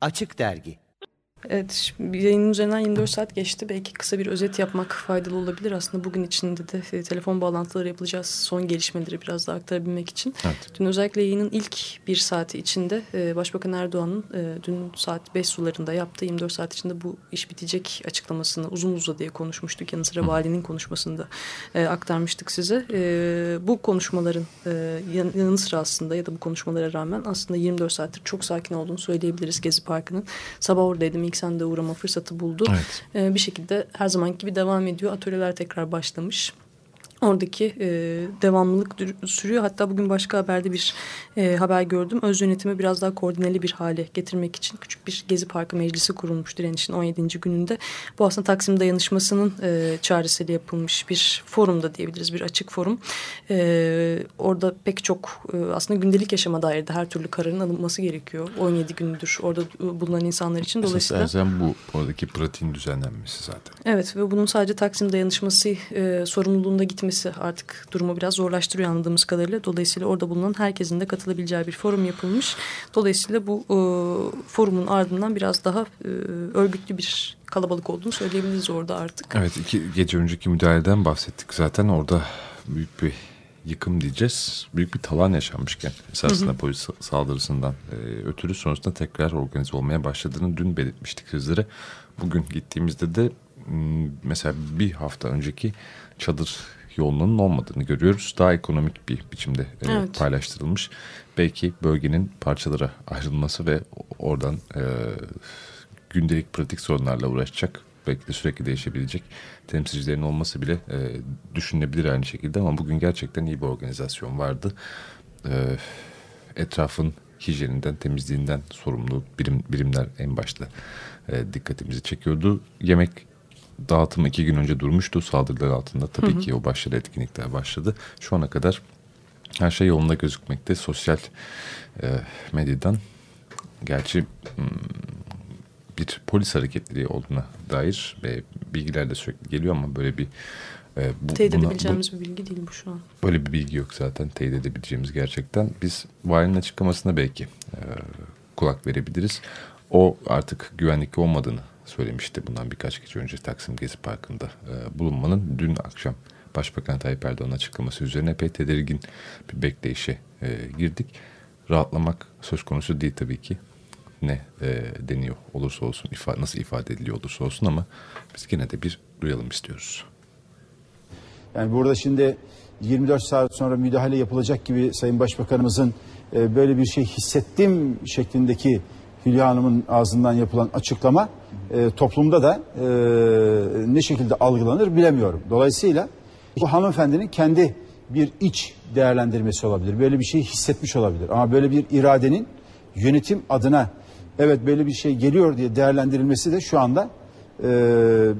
Açık Dergi Evet, yayının üzerinden 24 saat geçti. Belki kısa bir özet yapmak faydalı olabilir. Aslında bugün içinde de e, telefon bağlantıları yapılacağız. Son gelişmeleri biraz daha aktarabilmek için. Evet. Dün özellikle yayının ilk bir saati içinde e, Başbakan Erdoğan'ın e, dün saat 5 sularında yaptığı 24 saat içinde bu iş bitecek açıklamasını uzun uzun diye konuşmuştuk. Yanı sıra valinin konuşmasında aktarmıştık size. Bu konuşmaların yanı sıra aslında ya da bu konuşmalara rağmen aslında 24 saattir çok sakin olduğunu söyleyebiliriz Gezi Parkı'nın. Sabah oradaydım ilk sen de uğrama fırsatı buldu. Evet. E, bir şekilde her zamanki gibi devam ediyor. Atölyeler tekrar başlamış. Oradaki e, devamlılık sürüyor. Hatta bugün başka haberde bir e, haber gördüm. Öz yönetimi biraz daha koordineli bir hale getirmek için küçük bir Gezi Parkı Meclisi kurulmuş direnişin 17. gününde. Bu aslında Taksim Dayanışması'nın e, çağrısıyla yapılmış bir forum da diyebiliriz. Bir açık forum. E, orada pek çok e, aslında gündelik yaşama dair de her türlü kararın alınması gerekiyor. 17 gündür orada bulunan insanlar için. Dolayısıyla Esasen bu oradaki pratiğin düzenlenmesi zaten. Evet ve bunun sadece Taksim Dayanışması e, sorumluluğunda gitmesi gitmesi artık durumu biraz zorlaştırıyor anladığımız kadarıyla. Dolayısıyla orada bulunan herkesin de katılabileceği bir forum yapılmış. Dolayısıyla bu e, forumun ardından biraz daha e, örgütlü bir kalabalık olduğunu söyleyebiliriz orada artık. Evet iki gece önceki müdahaleden bahsettik zaten orada büyük bir yıkım diyeceğiz. Büyük bir talan yaşanmışken esasında hı hı. polis saldırısından e, ötürü sonrasında tekrar organize olmaya başladığını dün belirtmiştik sizlere. Bugün gittiğimizde de mesela bir hafta önceki çadır yoğunluğunun olmadığını görüyoruz. Daha ekonomik bir biçimde e, evet. paylaştırılmış. Belki bölgenin parçalara ayrılması ve oradan e, gündelik pratik sorunlarla uğraşacak belki de sürekli değişebilecek temsilcilerin olması bile e, düşünülebilir aynı şekilde ama bugün gerçekten iyi bir organizasyon vardı. E, etrafın hijyeninden, temizliğinden sorumlu birim, birimler en başta e, dikkatimizi çekiyordu. Yemek dağıtım iki gün önce durmuştu saldırılar altında. Tabii hı hı. ki o başladı etkinlikler başladı. Şu ana kadar her şey yolunda gözükmekte. Sosyal e, medyadan gerçi hmm, bir polis hareketleri olduğuna dair ve bilgiler de sürekli geliyor ama böyle bir e, bu, teyit buna, edebileceğimiz bu, bir bilgi değil bu şu an. Böyle bir bilgi yok zaten teyit edebileceğimiz gerçekten. Biz valinin açıklamasına belki e, kulak verebiliriz. O artık güvenlikli olmadığını söylemişti bundan birkaç gece önce Taksim Gezi Parkı'nda e, bulunmanın dün akşam Başbakan Tayyip Erdoğan'ın açıklaması üzerine epey tedirgin bir bekleyişe e, girdik. Rahatlamak söz konusu değil tabii ki. Ne e, deniyor olursa olsun, nasıl ifade ediliyor olursa olsun ama biz gene de bir duyalım istiyoruz. Yani burada şimdi 24 saat sonra müdahale yapılacak gibi Sayın Başbakanımızın böyle bir şey hissettim şeklindeki Hülya Hanım'ın ağzından yapılan açıklama e, toplumda da e, ne şekilde algılanır bilemiyorum. Dolayısıyla bu hanımefendinin kendi bir iç değerlendirmesi olabilir. Böyle bir şey hissetmiş olabilir. Ama böyle bir iradenin yönetim adına evet böyle bir şey geliyor diye değerlendirilmesi de şu anda e,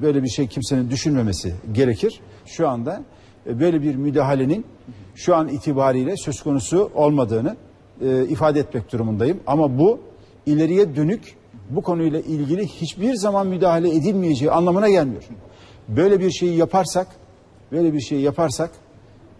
böyle bir şey kimsenin düşünmemesi gerekir. Şu anda e, böyle bir müdahalenin şu an itibariyle söz konusu olmadığını e, ifade etmek durumundayım. Ama bu ileriye dönük bu konuyla ilgili hiçbir zaman müdahale edilmeyeceği anlamına gelmiyor. Böyle bir şeyi yaparsak, böyle bir şeyi yaparsak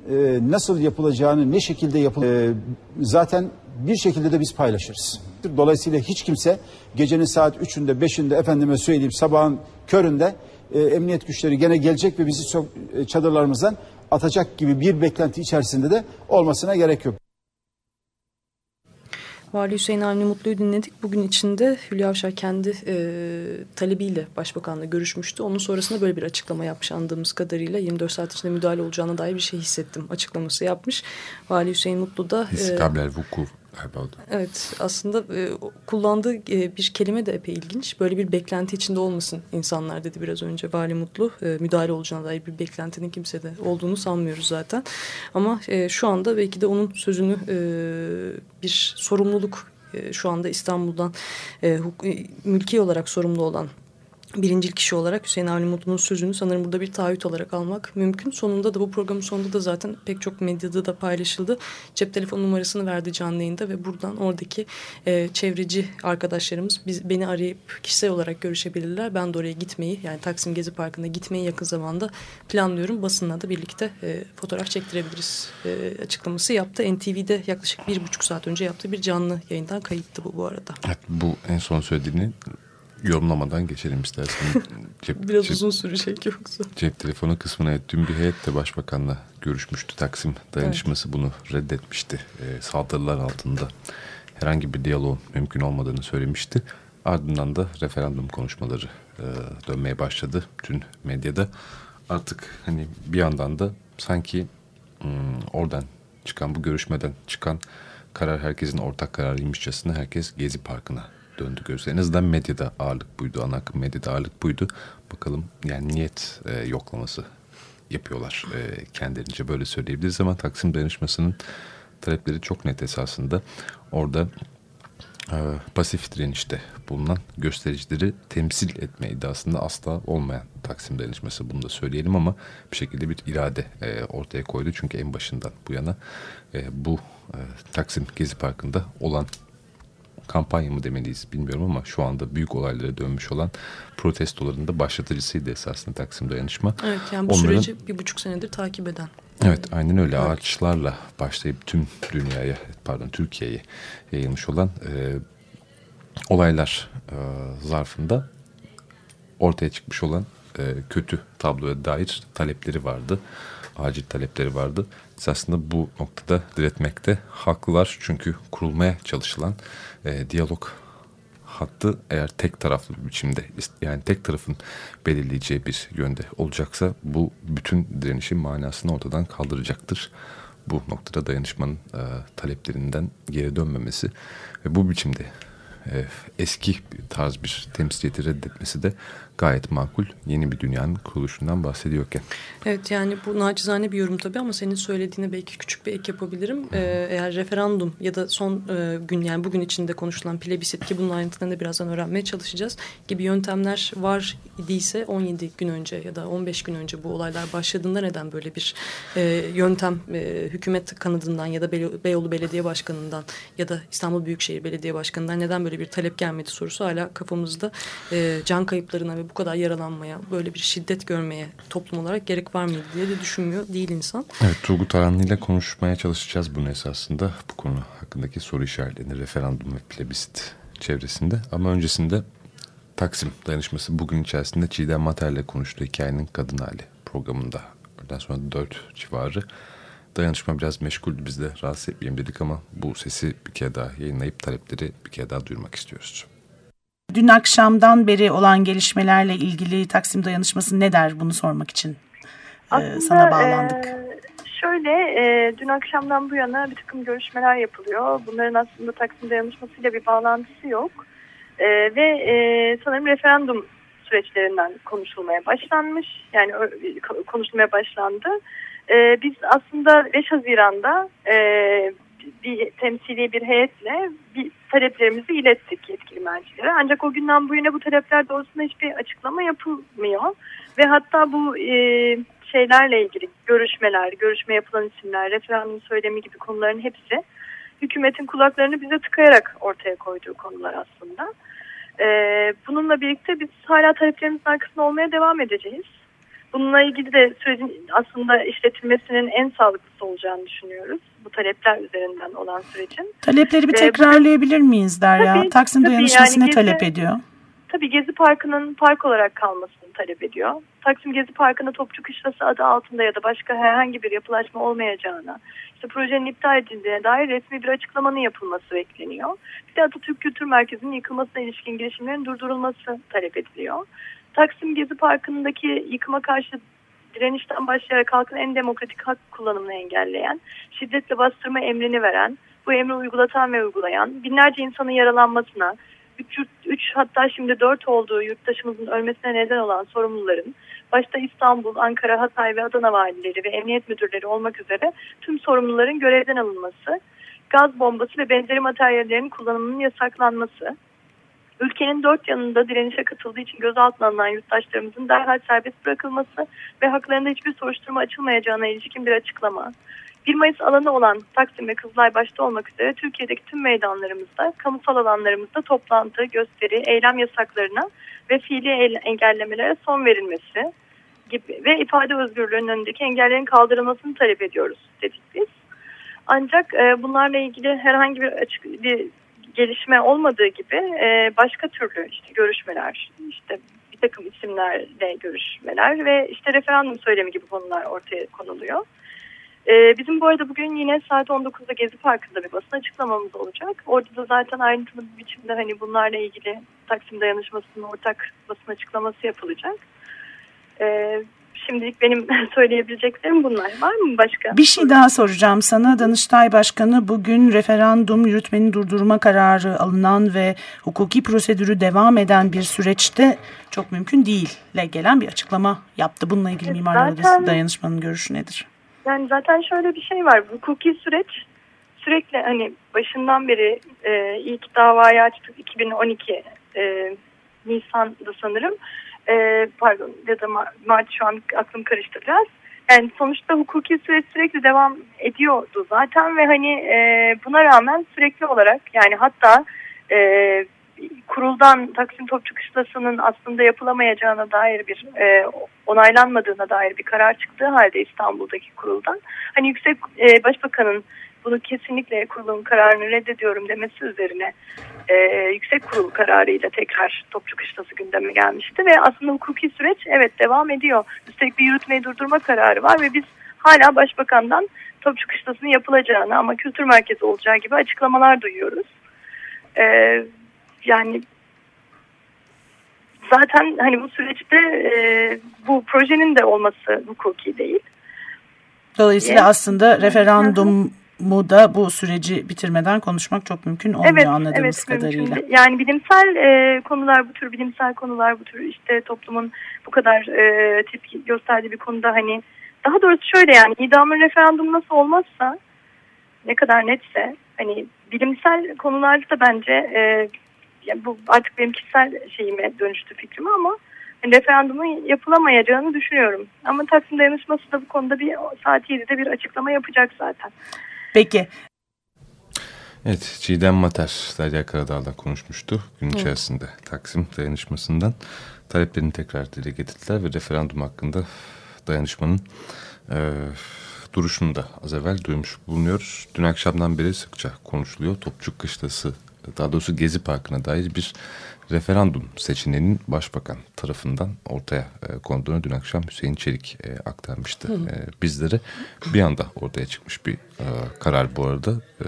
e, nasıl yapılacağını, ne şekilde yapıl e, zaten bir şekilde de biz paylaşırız. Dolayısıyla hiç kimse gecenin saat 3'ünde, 5'inde efendime söyleyeyim sabahın köründe e, emniyet güçleri gene gelecek ve bizi e, çadırlarımızdan atacak gibi bir beklenti içerisinde de olmasına gerek yok. Vali Hüseyin Avni Mutlu'yu dinledik. Bugün içinde Hülya Avşar kendi e, talebiyle başbakanla görüşmüştü. Onun sonrasında böyle bir açıklama yapmış andığımız kadarıyla 24 saat içinde müdahale olacağına dair bir şey hissettim açıklaması yapmış. Vali Hüseyin Mutlu da... İstikabler e, vuku galiba Evet aslında e, kullandığı e, bir kelime de epey ilginç. Böyle bir beklenti içinde olmasın insanlar dedi biraz önce Vali Mutlu. E, müdahale olacağına dair bir beklentinin kimsede olduğunu sanmıyoruz zaten. Ama e, şu anda belki de onun sözünü e, bir sorumluluk e, şu anda İstanbul'dan e, mülki olarak sorumlu olan birincil kişi olarak Hüseyin Avni Mutlu'nun sözünü sanırım burada bir taahhüt olarak almak mümkün. Sonunda da bu programın sonunda da zaten pek çok medyada da paylaşıldı. Cep telefon numarasını verdi canlı yayında ve buradan oradaki e, çevreci arkadaşlarımız biz, beni arayıp kişisel olarak görüşebilirler. Ben de oraya gitmeyi yani Taksim Gezi Parkı'na gitmeyi yakın zamanda planlıyorum. Basınla da birlikte e, fotoğraf çektirebiliriz e, açıklaması yaptı. NTV'de yaklaşık bir buçuk saat önce yaptığı bir canlı yayından kayıttı bu bu arada. Evet, bu en son söylediğini yorumlamadan geçelim istersen. Cep, Biraz cep, uzun sürecek yoksa. Cep telefonu kısmına dün bir heyet de başbakanla görüşmüştü. Taksim dayanışması evet. bunu reddetmişti. E, saldırılar altında herhangi bir diyalog mümkün olmadığını söylemişti. Ardından da referandum konuşmaları e, dönmeye başladı tüm medyada. Artık hani bir yandan da sanki hmm, oradan çıkan bu görüşmeden çıkan karar herkesin ortak kararıymışçasına herkes Gezi Parkı'na döndü gözü. En azından medyada ağırlık buydu. Ana akım medyada ağırlık buydu. Bakalım yani niyet e, yoklaması yapıyorlar e, kendilerince böyle söyleyebiliriz ama Taksim Dayanışması'nın talepleri çok net esasında. Orada e, pasif direnişte bulunan göstericileri temsil etme iddiasında asla olmayan Taksim Dayanışması bunu da söyleyelim ama bir şekilde bir irade e, ortaya koydu. Çünkü en başından bu yana e, bu e, Taksim Gezi Parkı'nda olan kampanya mı demeliyiz bilmiyorum ama şu anda büyük olaylara dönmüş olan protestoların da başlatıcısıydı esasında Taksim Dayanışma. Evet yani bu Onların, süreci bir buçuk senedir takip eden. Evet aynen öyle evet. ağaçlarla başlayıp tüm dünyaya pardon Türkiye'ye yayılmış olan e, olaylar e, zarfında ortaya çıkmış olan e, kötü tabloya dair talepleri vardı. Acil talepleri vardı. Aslında bu noktada diretmekte haklılar. Çünkü kurulmaya çalışılan e, diyalog hattı eğer tek taraflı bir biçimde yani tek tarafın belirleyeceği bir yönde olacaksa bu bütün direnişin manasını ortadan kaldıracaktır. Bu noktada dayanışmanın e, taleplerinden geri dönmemesi ve bu biçimde e, eski tarz bir temsiliyeti reddetmesi de gayet makul yeni bir dünyanın kuruluşundan bahsediyorken. Evet yani bu nacizane bir yorum tabii ama senin söylediğine belki küçük bir ek yapabilirim. Ee, eğer referandum ya da son e, gün yani bugün içinde konuşulan plebisit ki bunun ayrıntılarını da birazdan öğrenmeye çalışacağız gibi yöntemler var idiyse 17 gün önce ya da 15 gün önce bu olaylar başladığında neden böyle bir e, yöntem e, hükümet kanadından ya da Beyoğlu Belediye Başkanı'ndan ya da İstanbul Büyükşehir Belediye Başkanı'ndan neden böyle bir talep gelmedi sorusu hala kafamızda e, can kayıplarına ve bu kadar yaralanmaya, böyle bir şiddet görmeye toplum olarak gerek var mıydı diye de düşünmüyor değil insan. Evet Turgut Aranlı ile konuşmaya çalışacağız bunu esasında. Bu konu hakkındaki soru işaretlerini referandum ve plebisit çevresinde. Ama öncesinde Taksim dayanışması bugün içerisinde Çiğdem Mater ile konuştuğu hikayenin kadın hali programında. Ondan sonra dört civarı dayanışma biraz meşgul biz de rahatsız etmeyelim dedik ama bu sesi bir kere daha yayınlayıp talepleri bir kere daha duyurmak istiyoruz. Dün akşamdan beri olan gelişmelerle ilgili Taksim Dayanışması ne der bunu sormak için e, Aslında, sana bağlandık. E, şöyle e, dün akşamdan bu yana bir takım görüşmeler yapılıyor. Bunların aslında Taksim Dayanışması'yla bir bağlantısı yok. E, ve e, sanırım referandum süreçlerinden konuşulmaya başlanmış. Yani konuşulmaya başlandı. E, biz aslında 5 Haziran'da e, bir temsili bir heyetle bir taleplerimizi ilettik yetkili mercilere. Ancak o günden bu yana bu talepler doğrusunda hiçbir açıklama yapılmıyor. Ve hatta bu e, şeylerle ilgili görüşmeler, görüşme yapılan isimler, referandum söylemi gibi konuların hepsi hükümetin kulaklarını bize tıkayarak ortaya koyduğu konular aslında. Ee, bununla birlikte biz hala taleplerimizin arkasında olmaya devam edeceğiz. Bununla ilgili de sürecin aslında işletilmesinin en sağlıklısı olacağını düşünüyoruz. Bu talepler üzerinden olan sürecin. Talepleri bir tekrarlayabilir miyiz Derya? Tabii, Taksim tabii Dayanışması yani ne talep ediyor? Tabii Gezi Parkı'nın park olarak kalmasını talep ediyor. Taksim Gezi Parkı'nda Topçu Kışlası adı altında ya da başka herhangi bir yapılaşma olmayacağına, işte projenin iptal edildiğine dair resmi bir açıklamanın yapılması bekleniyor. Bir de Atatürk Kültür Merkezi'nin yıkılmasına ilişkin girişimlerin durdurulması talep ediliyor. Taksim Gezi Parkı'ndaki yıkıma karşı direnişten başlayarak halkın en demokratik hak kullanımını engelleyen, şiddetle bastırma emrini veren, bu emri uygulatan ve uygulayan, binlerce insanın yaralanmasına, 3, 3 hatta şimdi 4 olduğu yurttaşımızın ölmesine neden olan sorumluların, başta İstanbul, Ankara, Hatay ve Adana valileri ve emniyet müdürleri olmak üzere tüm sorumluların görevden alınması, gaz bombası ve benzeri materyallerin kullanımının yasaklanması, ülkenin dört yanında direnişe katıldığı için gözaltına alınan yurttaşlarımızın derhal serbest bırakılması ve haklarında hiçbir soruşturma açılmayacağına ilişkin bir açıklama. 1 Mayıs alanı olan Taksim ve Kızılay başta olmak üzere Türkiye'deki tüm meydanlarımızda, kamusal alanlarımızda toplantı, gösteri, eylem yasaklarına ve fiili engellemelere son verilmesi gibi ve ifade özgürlüğünün önündeki engellerin kaldırılmasını talep ediyoruz dedik biz. Ancak e, bunlarla ilgili herhangi bir açık bir gelişme olmadığı gibi e, başka türlü işte görüşmeler, işte bir takım isimlerle görüşmeler ve işte referandum söylemi gibi konular ortaya konuluyor. E, bizim bu arada bugün yine saat 19'da Gezi Parkı'nda bir basın açıklamamız olacak. Orada da zaten ayrıntılı bir biçimde hani bunlarla ilgili Taksim Dayanışması'nın ortak basın açıklaması yapılacak. E, Şimdilik benim söyleyebileceklerim bunlar. Var mı başka? Bir şey daha soracağım sana. Danıştay Başkanı bugün referandum yürütmeni durdurma kararı alınan ve hukuki prosedürü devam eden bir süreçte çok mümkün değille gelen bir açıklama yaptı. Bununla ilgili Mimarlar Odası Dayanışmanın görüşü nedir? Yani zaten şöyle bir şey var. Hukuki süreç sürekli hani başından beri e, ilk davayı açtık 2012 e, Nisan'da sanırım e, pardon ya da Mart şu an aklım karıştı. Yani sonuçta hukuki süreç sürekli devam ediyordu zaten ve hani e, buna rağmen sürekli olarak yani hatta e, kuruldan Taksim Topçu Kışlası'nın aslında yapılamayacağına dair bir e, onaylanmadığına dair bir karar çıktığı halde İstanbul'daki kuruldan hani Yüksek e, Başbakan'ın bunu kesinlikle kurulun kararını reddediyorum demesi üzerine e, yüksek kurul kararıyla tekrar Topçu Kışlası gündeme gelmişti ve aslında hukuki süreç evet devam ediyor. Üstelik bir yürütmeyi durdurma kararı var ve biz hala başbakandan Topçu Kışlası'nın yapılacağını ama kültür merkezi olacağı gibi açıklamalar duyuyoruz. E, yani zaten hani bu süreçte e, bu projenin de olması hukuki değil. Dolayısıyla aslında referandum mu da bu süreci bitirmeden konuşmak çok mümkün olmuyor evet, anladığımız evet, kadarıyla. Mümkün. Yani bilimsel e, konular bu tür bilimsel konular bu tür işte toplumun bu kadar e, tepki gösterdiği bir konuda hani daha doğrusu şöyle yani idamın referandum nasıl olmazsa ne kadar netse hani bilimsel konularda da bence e, yani bu artık benim kişisel şeyime dönüştü fikrimi ama hani referandumun yapılamayacağını düşünüyorum. Ama Taksim Dayanışması da bu konuda bir saat 7'de bir açıklama yapacak zaten. Peki. Evet, Çiğdem Mater, Derya Karadağ'la konuşmuştu gün içerisinde Hı. Taksim dayanışmasından. Taleplerini tekrar dile getirdiler ve referandum hakkında dayanışmanın e, duruşunu da az evvel duymuş bulunuyoruz. Dün akşamdan beri sıkça konuşuluyor. Topçuk Kışlası, daha doğrusu Gezi Parkı'na dair bir referandum seçeneğinin başbakan tarafından ortaya e, konduğunu dün akşam Hüseyin Çelik e, aktarmıştı e, bizlere. Bir anda ortaya çıkmış bir e, karar bu arada. E,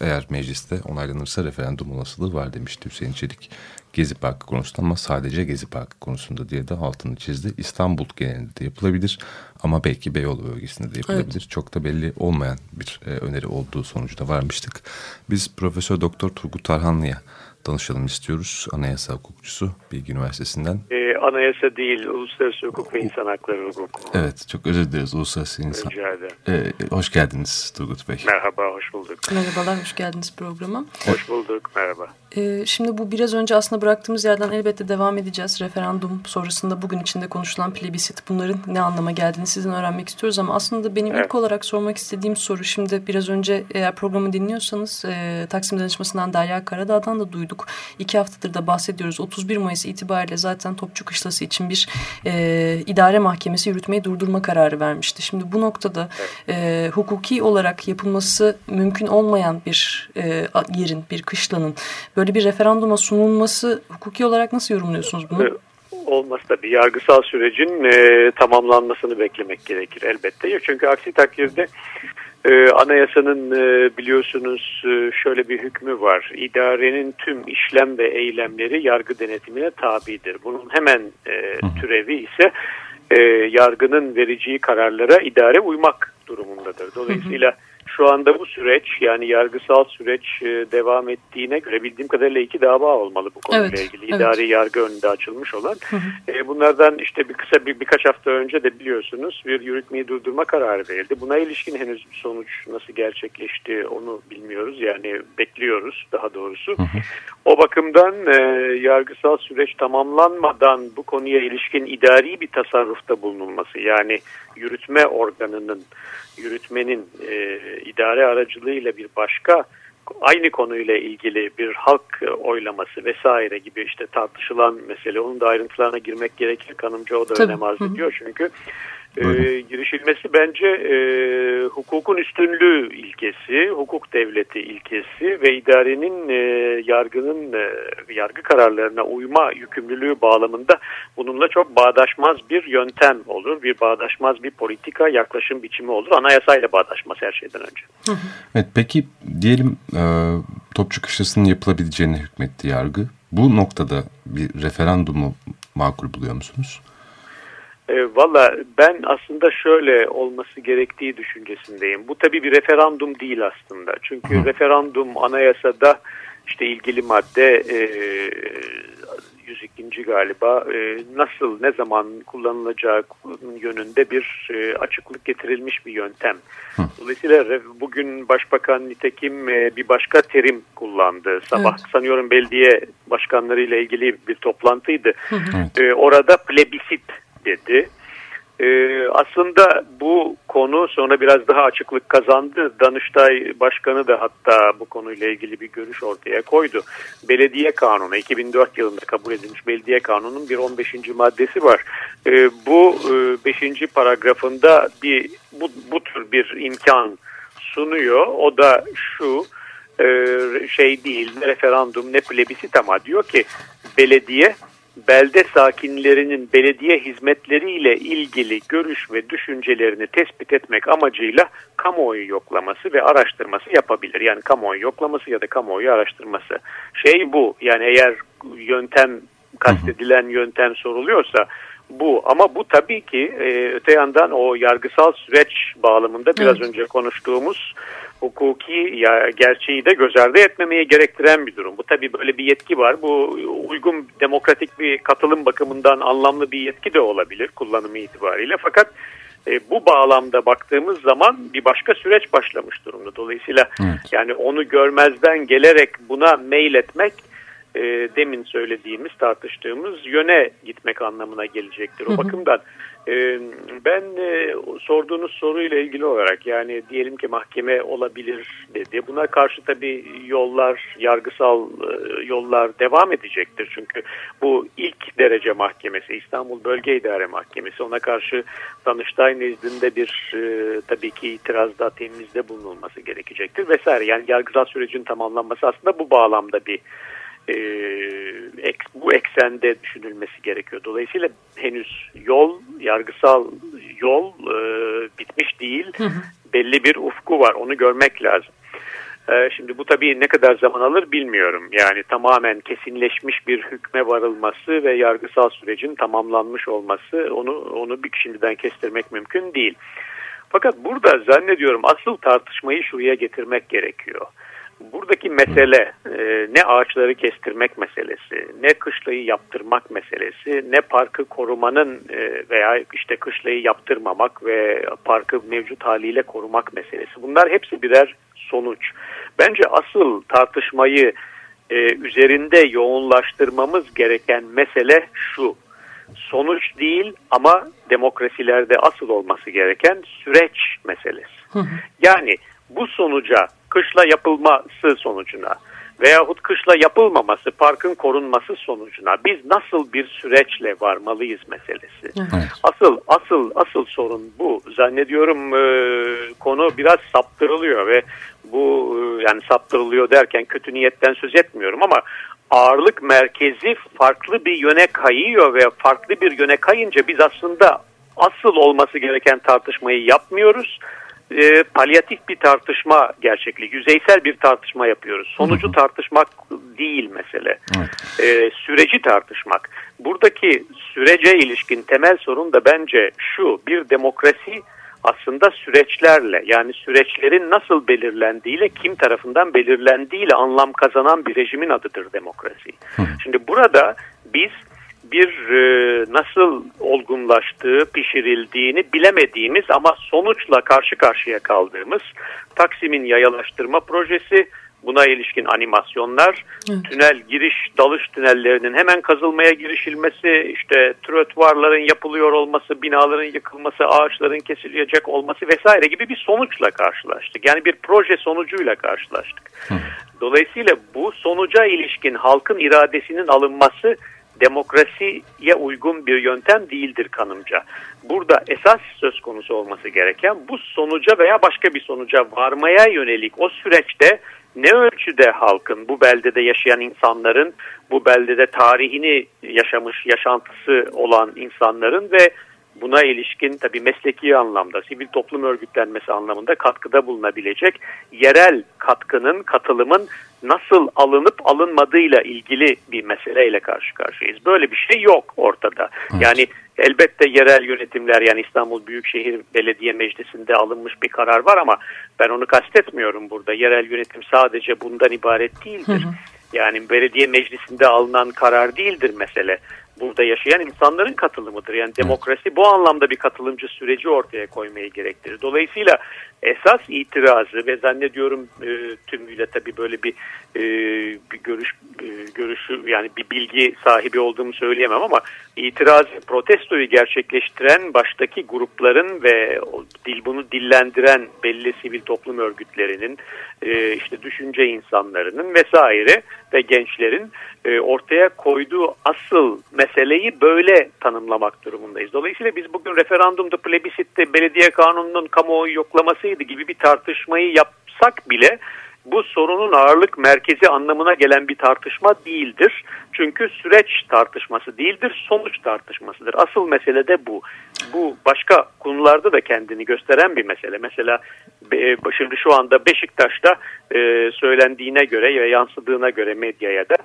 eğer mecliste onaylanırsa referandum olasılığı var demişti Hüseyin Çelik. Gezi Parkı konusunda ama sadece Gezi Parkı konusunda diye de altını çizdi. İstanbul genelinde de yapılabilir ama belki Beyoğlu bölgesinde de yapılabilir. Evet. Çok da belli olmayan bir e, öneri olduğu sonuçta varmıştık. Biz Profesör Doktor Turgut Tarhanlı'ya danışalım istiyoruz. Anayasa hukukçusu Bilgi Üniversitesi'nden. Ee, anayasa değil, uluslararası hukuk ve insan hakları hukuku. Evet, çok özür dileriz. Uluslararası insan. Rica ederim. Ee, hoş geldiniz Turgut Bey. Merhaba, hoş bulduk. Merhabalar, hoş geldiniz programa. Hoş bulduk, merhaba. Ee, şimdi bu biraz önce aslında bıraktığımız yerden elbette devam edeceğiz. Referandum sonrasında bugün içinde konuşulan plebisit bunların ne anlama geldiğini sizden öğrenmek istiyoruz ama aslında benim evet. ilk olarak sormak istediğim soru şimdi biraz önce eğer programı dinliyorsanız e, Taksim Danışması'ndan Derya Karadağ'dan da duyduk. İki haftadır da bahsediyoruz. 31 Mayıs itibariyle zaten Topçu Kışlası için bir e, idare mahkemesi yürütmeyi durdurma kararı vermişti. Şimdi bu noktada e, hukuki olarak yapılması mümkün olmayan bir e, yerin, bir kışlanın böyle bir referanduma sunulması hukuki olarak nasıl yorumluyorsunuz bunu? Olması da bir yargısal sürecin e, tamamlanmasını beklemek gerekir elbette. Çünkü aksi takdirde e, anayasanın e, biliyorsunuz e, şöyle bir hükmü var. İdarenin tüm işlem ve eylemleri yargı denetimine tabidir. Bunun hemen e, türevi ise e, yargının vereceği kararlara idare uymak durumundadır. Dolayısıyla şu anda bu süreç yani yargısal süreç e, devam ettiğine göre bildiğim kadarıyla iki dava olmalı bu konuyla evet, ilgili. İdari evet. yargı önünde açılmış olan. Hı hı. E, bunlardan işte bir kısa bir birkaç hafta önce de biliyorsunuz bir yürütmeyi durdurma kararı verildi. Buna ilişkin henüz sonuç nasıl gerçekleşti onu bilmiyoruz. Yani bekliyoruz daha doğrusu. Hı hı. O bakımdan e, yargısal süreç tamamlanmadan bu konuya ilişkin idari bir tasarrufta bulunulması yani yürütme organının yürütmenin e, idare aracılığıyla bir başka aynı konuyla ilgili bir halk oylaması vesaire gibi işte tartışılan mesele. Onun da ayrıntılarına girmek gerekir. Kanımca o da Tabii. önem arz ediyor. Çünkü e, girişilmesi bence e, hukukun üstünlüğü ilkesi, hukuk devleti ilkesi ve idarenin e, yargının e, yargı kararlarına uyma yükümlülüğü bağlamında bununla çok bağdaşmaz bir yöntem olur, bir bağdaşmaz bir politika yaklaşım biçimi olur. Anayasayla bağdaşmaz her şeyden önce. Evet, peki diyelim e, Topçu Kışlası'nın yapılabileceğine hükmetti yargı. Bu noktada bir referandumu makul buluyor musunuz? E, Valla ben aslında şöyle olması gerektiği düşüncesindeyim. Bu tabii bir referandum değil aslında. Çünkü Hı. referandum anayasada işte ilgili madde e, 102. galiba e, nasıl ne zaman kullanılacağı yönünde bir e, açıklık getirilmiş bir yöntem. Hı. Dolayısıyla bugün Başbakan nitekim e, bir başka terim kullandı. Sabah evet. sanıyorum belediye başkanlarıyla ilgili bir toplantıydı. Hı hı. E, orada plebisit dedi. Ee, aslında bu konu sonra biraz daha açıklık kazandı. Danıştay Başkanı da hatta bu konuyla ilgili bir görüş ortaya koydu. Belediye Kanunu 2004 yılında kabul edilmiş Belediye Kanunu'nun bir 15. maddesi var. Ee, bu 5. E, paragrafında bir bu, bu tür bir imkan sunuyor. O da şu e, şey değil ne referandum ne plebisit ama diyor ki belediye belde sakinlerinin belediye hizmetleriyle ilgili görüş ve düşüncelerini tespit etmek amacıyla kamuoyu yoklaması ve araştırması yapabilir. Yani kamuoyu yoklaması ya da kamuoyu araştırması. Şey bu yani eğer yöntem kastedilen yöntem soruluyorsa bu ama bu tabii ki e, öte yandan o yargısal süreç bağlamında biraz evet. önce konuştuğumuz hukuki ya gerçeği de göz ardı etmemeye gerektiren bir durum. Bu tabii böyle bir yetki var. Bu uygun demokratik bir katılım bakımından anlamlı bir yetki de olabilir kullanımı itibariyle. Fakat e, bu bağlamda baktığımız zaman bir başka süreç başlamış durumda. Dolayısıyla evet. yani onu görmezden gelerek buna mail etmek e, demin söylediğimiz tartıştığımız yöne gitmek anlamına gelecektir. O bakımdan ee, ben e, sorduğunuz soruyla ilgili olarak yani diyelim ki mahkeme olabilir dedi. Buna karşı tabii yollar, yargısal e, yollar devam edecektir. Çünkü bu ilk derece mahkemesi, İstanbul Bölge İdare Mahkemesi. Ona karşı Danıştay nezdinde bir e, tabii ki itirazda, temizde bulunulması gerekecektir vesaire. Yani yargısal sürecin tamamlanması aslında bu bağlamda bir e, ek, bu eksende düşünülmesi gerekiyor. Dolayısıyla henüz yol, yargısal yol e, bitmiş değil. Hı hı. Belli bir ufku var. Onu görmek lazım. E, şimdi bu tabii ne kadar zaman alır bilmiyorum. Yani tamamen kesinleşmiş bir hükme varılması ve yargısal sürecin tamamlanmış olması onu onu bir şimdiden kestirmek mümkün değil. Fakat burada zannediyorum asıl tartışmayı şuraya getirmek gerekiyor. Buradaki mesele e, ne ağaçları kestirmek meselesi, ne kışlayı yaptırmak meselesi, ne parkı korumanın e, veya işte kışlayı yaptırmamak ve parkı mevcut haliyle korumak meselesi. Bunlar hepsi birer sonuç. Bence asıl tartışmayı e, üzerinde yoğunlaştırmamız gereken mesele şu. Sonuç değil ama demokrasilerde asıl olması gereken süreç meselesi. Yani bu sonuca kışla yapılması sonucuna veyahut kışla yapılmaması, parkın korunması sonucuna biz nasıl bir süreçle varmalıyız meselesi. Evet. Asıl asıl asıl sorun bu. Zannediyorum e, konu biraz saptırılıyor ve bu e, yani saptırılıyor derken kötü niyetten söz etmiyorum ama ağırlık merkezi farklı bir yöne kayıyor ve farklı bir yöne kayınca biz aslında asıl olması gereken tartışmayı yapmıyoruz e, palyatif bir tartışma gerçekliği, yüzeysel bir tartışma yapıyoruz. Sonucu tartışmak değil mesele. Evet. E, süreci tartışmak. Buradaki sürece ilişkin temel sorun da bence şu, bir demokrasi aslında süreçlerle yani süreçlerin nasıl belirlendiğiyle kim tarafından belirlendiğiyle anlam kazanan bir rejimin adıdır demokrasi. Hı. Şimdi burada biz bir e, nasıl olgunlaştığı, pişirildiğini bilemediğimiz ama sonuçla karşı karşıya kaldığımız Taksim'in yayalaştırma projesi, buna ilişkin animasyonlar, evet. tünel giriş, dalış tünellerinin hemen kazılmaya girişilmesi, işte trotvarların yapılıyor olması, binaların yıkılması, ağaçların kesilecek olması vesaire gibi bir sonuçla karşılaştık. Yani bir proje sonucuyla karşılaştık. Hı. Dolayısıyla bu sonuca ilişkin halkın iradesinin alınması demokrasiye uygun bir yöntem değildir kanımca. Burada esas söz konusu olması gereken bu sonuca veya başka bir sonuca varmaya yönelik o süreçte ne ölçüde halkın, bu beldede yaşayan insanların, bu beldede tarihini yaşamış, yaşantısı olan insanların ve buna ilişkin tabii mesleki anlamda, sivil toplum örgütlenmesi anlamında katkıda bulunabilecek yerel katkının, katılımın nasıl alınıp alınmadığıyla ilgili bir meseleyle karşı karşıyayız. Böyle bir şey yok ortada. Evet. Yani elbette yerel yönetimler yani İstanbul Büyükşehir Belediye Meclisi'nde alınmış bir karar var ama ben onu kastetmiyorum burada. Yerel yönetim sadece bundan ibaret değildir. Hı hı. Yani belediye meclisinde alınan karar değildir mesele burada yaşayan insanların katılımıdır. Yani demokrasi bu anlamda bir katılımcı süreci ortaya koymayı gerektirir. Dolayısıyla esas itirazı ve zannediyorum e, tümüyle tabii böyle bir, e, bir görüş e, görüşü yani bir bilgi sahibi olduğumu söyleyemem ama itiraz protestoyu gerçekleştiren baştaki grupların ve dil bunu dillendiren belli sivil toplum örgütlerinin e, işte düşünce insanlarının vesaire ve gençlerin e, ortaya koyduğu asıl meseleyi böyle tanımlamak durumundayız. Dolayısıyla biz bugün referandumda, plebisitte, belediye kanununun kamuoyu yoklamasıydı gibi bir tartışmayı yapsak bile bu sorunun ağırlık merkezi anlamına gelen bir tartışma değildir. Çünkü süreç tartışması değildir, sonuç tartışmasıdır. Asıl mesele de bu. Bu başka konularda da kendini gösteren bir mesele. Mesela e, şimdi şu anda Beşiktaş'ta e, söylendiğine göre ve yansıdığına göre medyaya da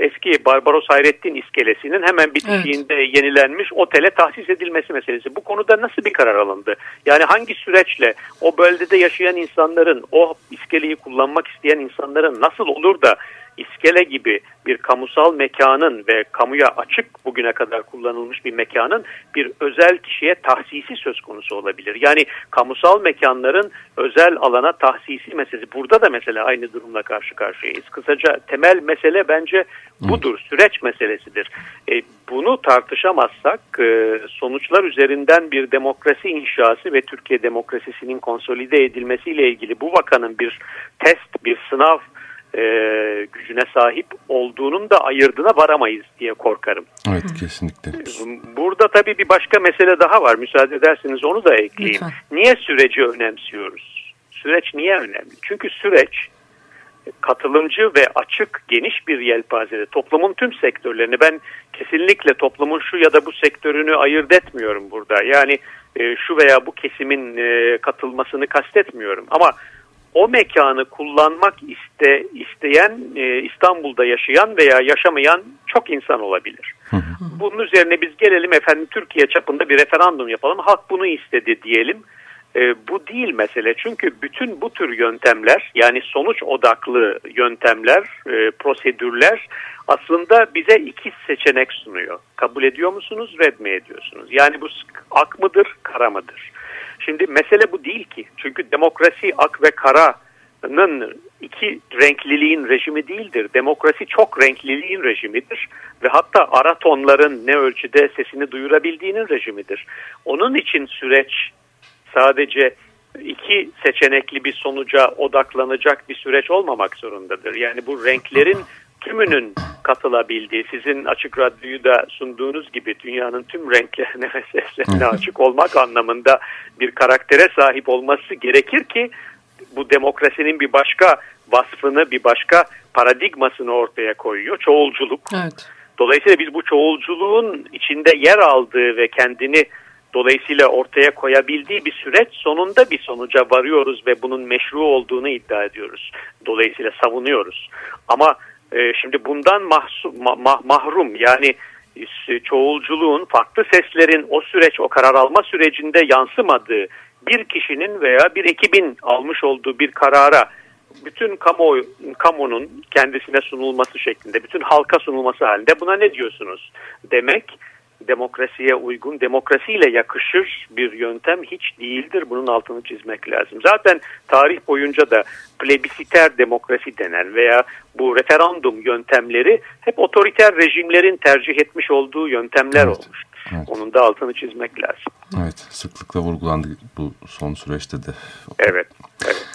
eski Barbaros Hayrettin iskelesinin hemen bitişiğinde evet. yenilenmiş otele tahsis edilmesi meselesi. Bu konuda nasıl bir karar alındı? Yani hangi süreçle o bölgede yaşayan insanların, o iskeleyi kullanmak isteyen insanların nasıl olur da iskele gibi bir kamusal mekanın ve kamuya açık bugüne kadar kullanılmış bir mekanın bir özel kişiye tahsisi söz konusu olabilir. Yani kamusal mekanların özel alana tahsisi meselesi. Burada da mesela aynı durumla karşı karşıyayız. Kısaca temel mesele bence budur. Süreç meselesidir. E, bunu tartışamazsak e, sonuçlar üzerinden bir demokrasi inşası ve Türkiye demokrasisinin konsolide edilmesiyle ilgili bu vakanın bir test, bir sınav e, gücüne sahip olduğunun da ayırdına varamayız diye korkarım. Evet kesinlikle. Burada tabii bir başka mesele daha var. Müsaade ederseniz onu da ekleyeyim. Lütfen. Niye süreci önemsiyoruz? Süreç niye önemli? Çünkü süreç katılımcı ve açık geniş bir yelpazede toplumun tüm sektörlerini ben kesinlikle toplumun şu ya da bu sektörünü ayırt etmiyorum burada. Yani e, şu veya bu kesimin e, katılmasını kastetmiyorum ama o mekanı kullanmak iste, isteyen e, İstanbul'da yaşayan veya yaşamayan çok insan olabilir. Bunun üzerine biz gelelim efendim Türkiye çapında bir referandum yapalım. Halk bunu istedi diyelim. E, bu değil mesele çünkü bütün bu tür yöntemler yani sonuç odaklı yöntemler, e, prosedürler aslında bize iki seçenek sunuyor. Kabul ediyor musunuz, red mi ediyorsunuz? Yani bu ak mıdır, kara mıdır? Şimdi mesele bu değil ki. Çünkü demokrasi ak ve karanın iki renkliliğin rejimi değildir. Demokrasi çok renkliliğin rejimidir ve hatta ara tonların ne ölçüde sesini duyurabildiğinin rejimidir. Onun için süreç sadece iki seçenekli bir sonuca odaklanacak bir süreç olmamak zorundadır. Yani bu renklerin tümünün katılabildiği, sizin açık radyoyu da sunduğunuz gibi dünyanın tüm renklerine ve seslerine açık olmak anlamında bir karaktere sahip olması gerekir ki bu demokrasinin bir başka vasfını, bir başka paradigmasını ortaya koyuyor. Çoğulculuk. Evet. Dolayısıyla biz bu çoğulculuğun içinde yer aldığı ve kendini dolayısıyla ortaya koyabildiği bir süreç sonunda bir sonuca varıyoruz ve bunun meşru olduğunu iddia ediyoruz. Dolayısıyla savunuyoruz. Ama e, şimdi bundan mahsu, ma, ma, mahrum yani çoğulculuğun farklı seslerin o süreç o karar alma sürecinde yansımadığı bir kişinin veya bir ekibin almış olduğu bir karara bütün kamu kamunun kendisine sunulması şeklinde, bütün halka sunulması halinde buna ne diyorsunuz demek demokrasiye uygun, demokrasiyle yakışır bir yöntem hiç değildir. Bunun altını çizmek lazım. Zaten tarih boyunca da plebisiter demokrasi denen veya bu referandum yöntemleri hep otoriter rejimlerin tercih etmiş olduğu yöntemler evet. olmuştur. Evet. Onun da altını çizmek lazım. Evet, sıklıkla vurgulandı bu son süreçte de. Evet, evet.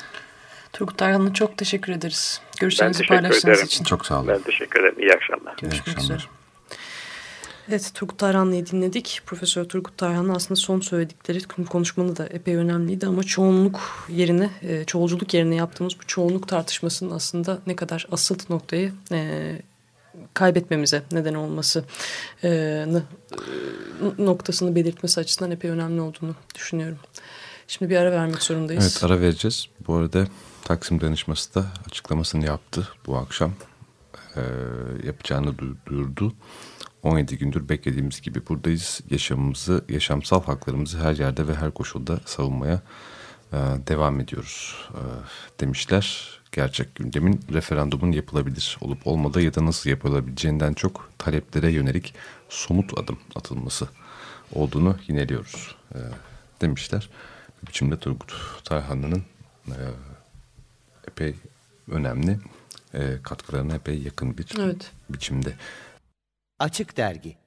Turgut Tarhan'a çok teşekkür ederiz. Görüşlerinizi paylaştığınız için. Çok sağ olun. Ben teşekkür ederim. İyi akşamlar. Görüşmek İyi akşamlar. üzere. Evet Turgut Tarhan'ı dinledik. Profesör Turgut Tarhan'ın aslında son söyledikleri konuşmanı da epey önemliydi ama çoğunluk yerine, e, çoğulculuk yerine yaptığımız bu çoğunluk tartışmasının aslında ne kadar asıl noktayı e, kaybetmemize neden olması e, noktasını belirtmesi açısından epey önemli olduğunu düşünüyorum. Şimdi bir ara vermek zorundayız. Evet ara vereceğiz. Bu arada Taksim Danışması da açıklamasını yaptı bu akşam. E, yapacağını duyurdu. 17 gündür beklediğimiz gibi buradayız. Yaşamımızı, yaşamsal haklarımızı her yerde ve her koşulda savunmaya e, devam ediyoruz e, demişler. Gerçek gündemin referandumun yapılabilir olup olmadığı ya da nasıl yapılabileceğinden çok taleplere yönelik somut adım atılması olduğunu yineliyoruz e, demişler. Bir biçimde Turgut Tarhanlı'nın e, epey önemli e, katkılarına epey yakın bir evet. biçimde. Açık Dergi